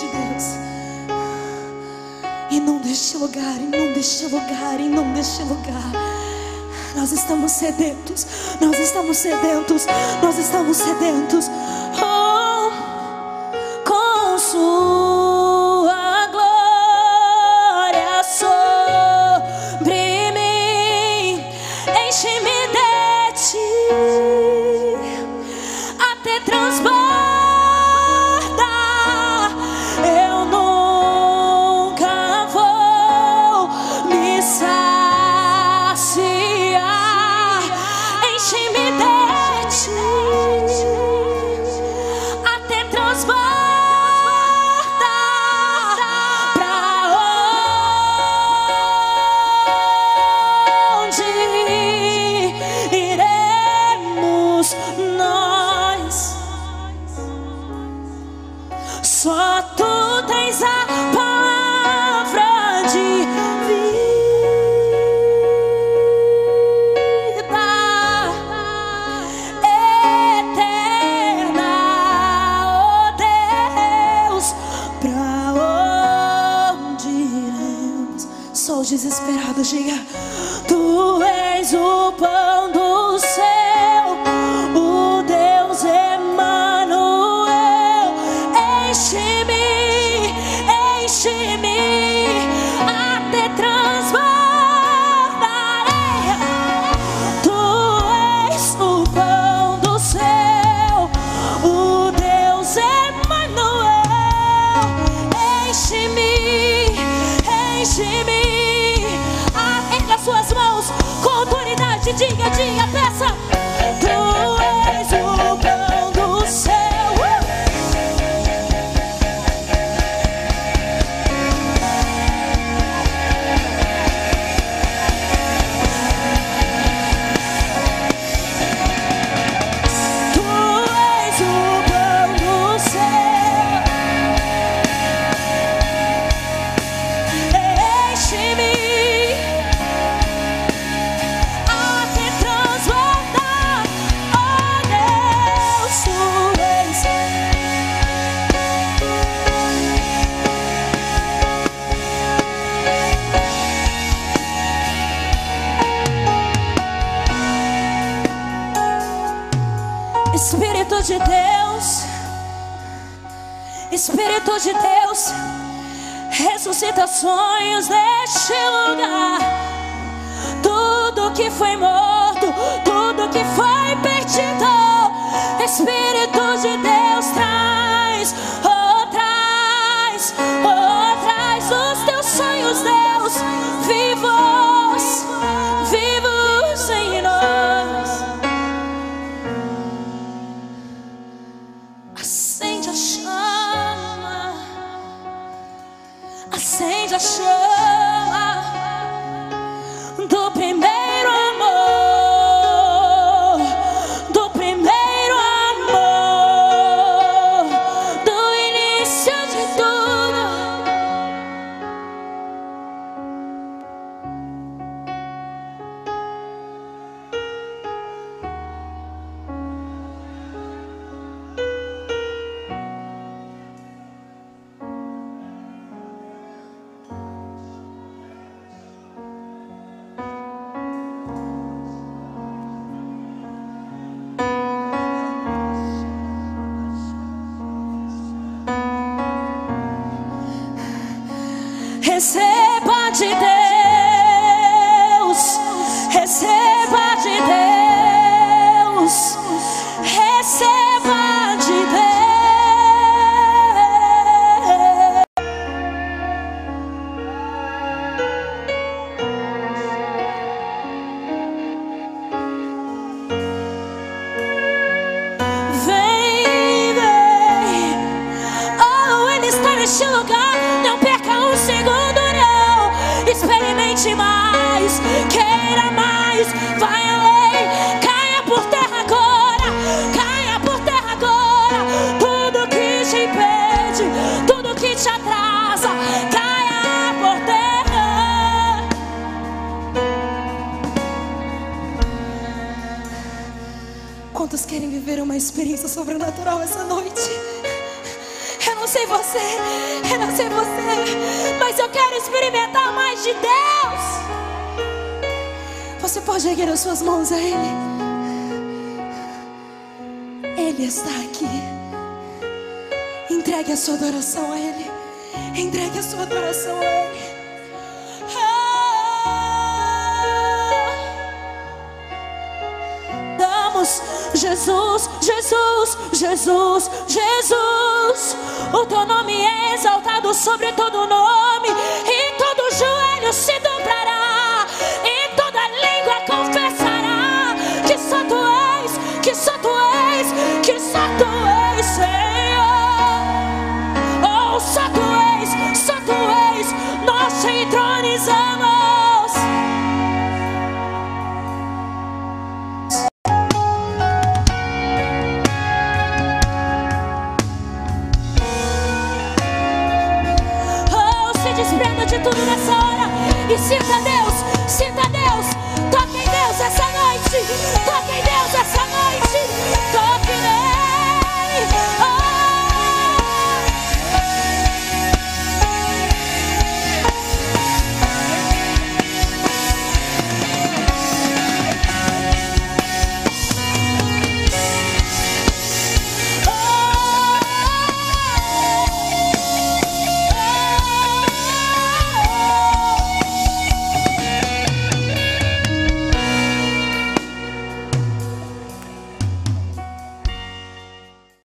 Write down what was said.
de Deus. Inunda este lugar, inunda este lugar, inunda este lugar. Nós estamos sedentos, nós estamos sedentos, nós estamos sedentos. Oh, com sua glória sobre mim, enche-me de ti até transborda. Desesperado diga: Tu és o pão do autoridade, diga, diga, peça. De Deus, Espírito de Deus, ressuscita sonhos neste lugar. Tudo que foi morto, tudo que foi perdido, Espírito de Deus traz, Receba de Deus, receba de Deus, receba mais, vai além. Caia por terra agora, caia por terra agora. Tudo que te impede, tudo que te atrasa, caia por terra. Quantos querem viver uma experiência sobrenatural essa noite? Eu não sei você, eu não sei você, mas eu quero experimentar mais de Deus. Pode erguer as suas mãos a Ele. Ele está aqui. Entregue a sua adoração a Ele. Entregue a sua adoração a Ele. Damos Jesus, Jesus, Jesus, Jesus. O teu nome é exaltado sobre todo nome, e todo joelho se dobrará, sinta Deus, sinta Deus, toque em Deus essa noite, toque.